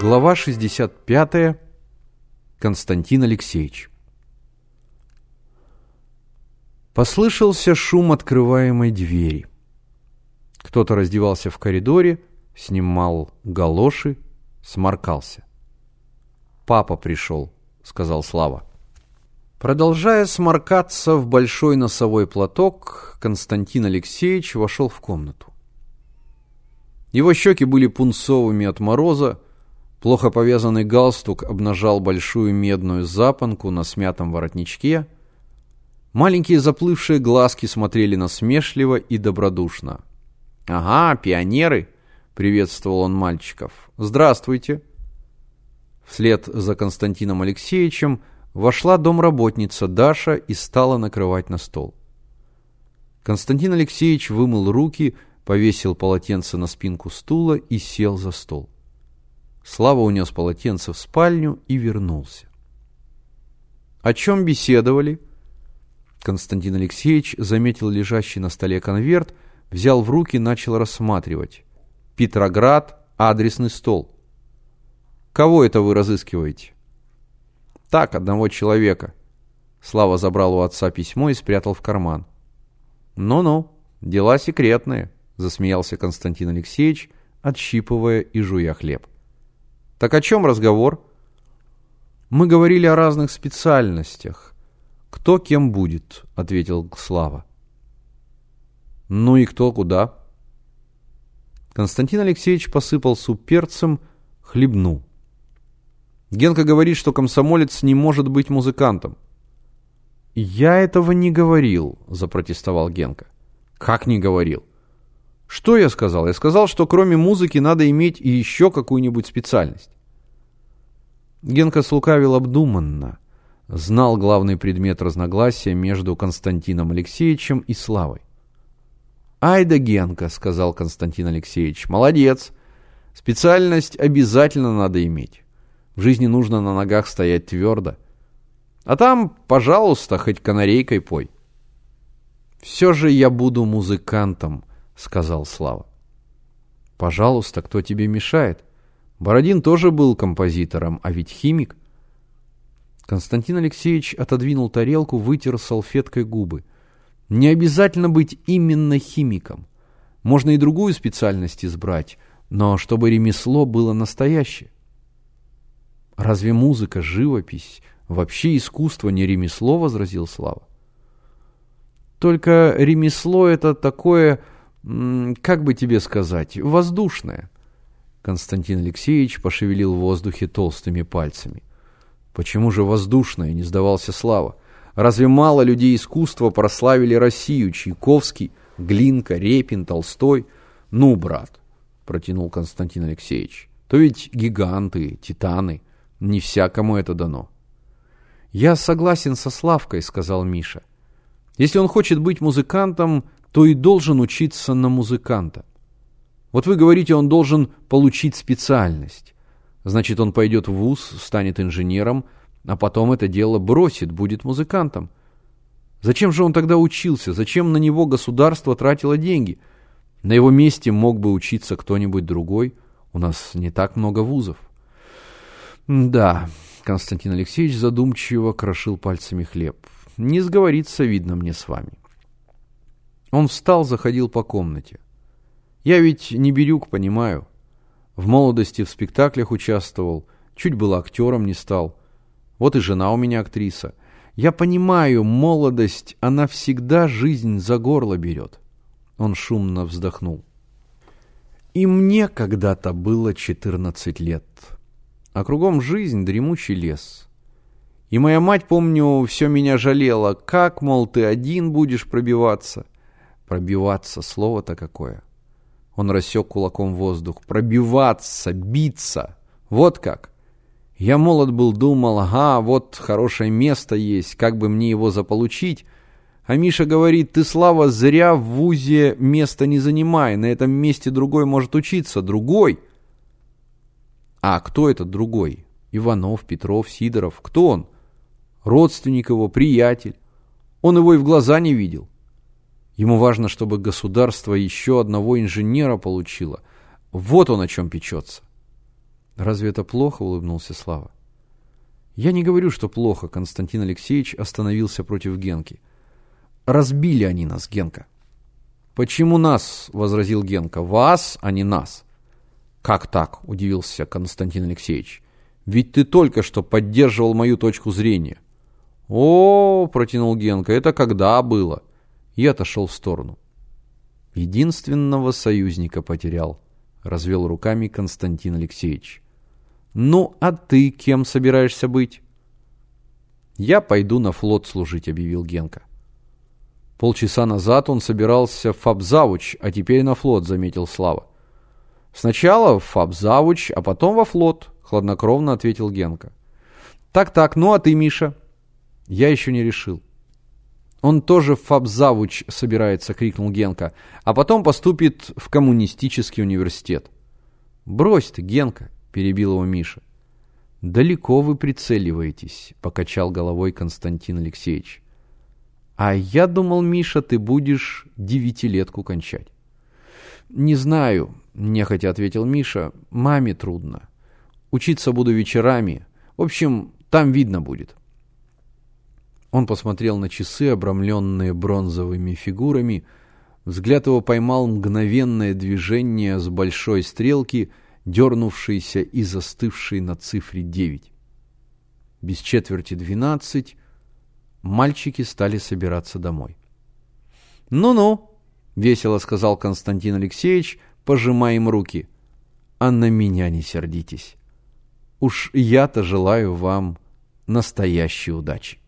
Глава 65. Константин Алексеевич. Послышался шум открываемой двери. Кто-то раздевался в коридоре, снимал галоши, сморкался. «Папа пришел», — сказал Слава. Продолжая сморкаться в большой носовой платок, Константин Алексеевич вошел в комнату. Его щеки были пунцовыми от мороза, плохо повязанный галстук обнажал большую медную запонку на смятом воротничке, маленькие заплывшие глазки смотрели насмешливо и добродушно. «Ага, пионеры!» — приветствовал он мальчиков. «Здравствуйте!» Вслед за Константином Алексеевичем вошла домработница Даша и стала накрывать на стол. Константин Алексеевич вымыл руки, повесил полотенце на спинку стула и сел за стол. Слава унес полотенце в спальню и вернулся. О чем беседовали? Константин Алексеевич заметил лежащий на столе конверт, взял в руки, начал рассматривать. Петроград, адресный стол. Кого это вы разыскиваете? Так, одного человека. Слава забрал у отца письмо и спрятал в карман. Ну-ну, дела секретные засмеялся Константин Алексеевич, отщипывая и жуя хлеб. Так о чем разговор? Мы говорили о разных специальностях. Кто кем будет, ответил Слава. Ну и кто куда? Константин Алексеевич посыпал суп перцем, хлебнул. Генка говорит, что комсомолец не может быть музыкантом. «Я этого не говорил», — запротестовал Генка. «Как не говорил? Что я сказал? Я сказал, что кроме музыки надо иметь и еще какую-нибудь специальность. Генка слукавил обдуманно. Знал главный предмет разногласия между Константином Алексеевичем и Славой. «Ай да Генка», — сказал Константин Алексеевич, — «молодец. Специальность обязательно надо иметь. В жизни нужно на ногах стоять твердо. А там, пожалуйста, хоть канарейкой пой». «Все же я буду музыкантом», сказал Слава. Пожалуйста, кто тебе мешает? Бородин тоже был композитором, а ведь химик. Константин Алексеевич отодвинул тарелку, вытер салфеткой губы. Не обязательно быть именно химиком. Можно и другую специальность избрать, но чтобы ремесло было настоящее. Разве музыка, живопись, вообще искусство не ремесло, возразил Слава. Только ремесло это такое как бы тебе сказать, воздушное. Константин Алексеевич пошевелил в воздухе толстыми пальцами. Почему же воздушное, не сдавался Слава. Разве мало людей искусства прославили Россию? Чайковский, Глинка, Репин, Толстой? Ну, брат, протянул Константин Алексеевич, то ведь гиганты, титаны, не всякому это дано. Я согласен со Славкой, сказал Миша. Если он хочет быть музыкантом, то и должен учиться на музыканта. Вот вы говорите, он должен получить специальность. Значит, он пойдет в вуз, станет инженером, а потом это дело бросит, будет музыкантом. Зачем же он тогда учился? Зачем на него государство тратило деньги? На его месте мог бы учиться кто-нибудь другой. У нас не так много вузов. Да, Константин Алексеевич задумчиво крошил пальцами хлеб. Не сговориться, видно мне с вами. Он встал, заходил по комнате. Я ведь не Бирюк, понимаю. В молодости в спектаклях участвовал, чуть было актером не стал. Вот и жена у меня актриса. Я понимаю, молодость, она всегда жизнь за горло берет. Он шумно вздохнул. И мне когда-то было 14 лет. А кругом жизнь, дремучий лес. И моя мать, помню, все меня жалела. Как, мол, ты один будешь пробиваться? — Пробиваться, слово-то какое. Он рассек кулаком воздух. Пробиваться, биться. Вот как. Я молод был, думал, ага, вот хорошее место есть, как бы мне его заполучить. А Миша говорит, ты, Слава, зря в ВУЗе место не занимай, на этом месте другой может учиться, другой. А кто этот другой? Иванов, Петров, Сидоров, кто он? Родственник его, приятель. Он его и в глаза не видел. Ему важно, чтобы государство еще одного инженера получило. Вот он о чем печется. Разве это плохо, улыбнулся Слава. Я не говорю, что плохо, Константин Алексеевич остановился против Генки. Разбили они нас, Генка. Почему нас, возразил Генка. Вас, а не нас. Как так, удивился Константин Алексеевич. Ведь ты только что поддерживал мою точку зрения. О, протянул Генка, это когда было? И отошел в сторону. Единственного союзника потерял, развел руками Константин Алексеевич. «Ну, а ты кем собираешься быть?» «Я пойду на флот служить», — объявил Генка. Полчаса назад он собирался в фабзавуч, а теперь на флот, заметил Слава. Сначала в фабзавуч, а потом во флот, хладнокровно ответил Генка. Так-так, ну а ты, Миша? Я еще не решил. Он тоже в фабзавуч собирается, крикнул Генка, а потом поступит в коммунистический университет. Брось ты, Генка, перебил его Миша. «Далеко вы прицеливаетесь», — покачал головой Константин Алексеевич. «А я думал, Миша, ты будешь девятилетку кончать». «Не знаю», — нехотя ответил Миша, — «маме трудно. Учиться буду вечерами. В общем, там видно будет». Он посмотрел на часы, обрамленные бронзовыми фигурами. Взгляд его поймал мгновенное движение с большой стрелки — дернувшийся и застывший на цифре 9. Без четверти 12 мальчики стали собираться домой. «Ну-ну», — весело сказал Константин Алексеевич, пожимая им руки, — «а на меня не сердитесь. Уж я-то желаю вам настоящей удачи».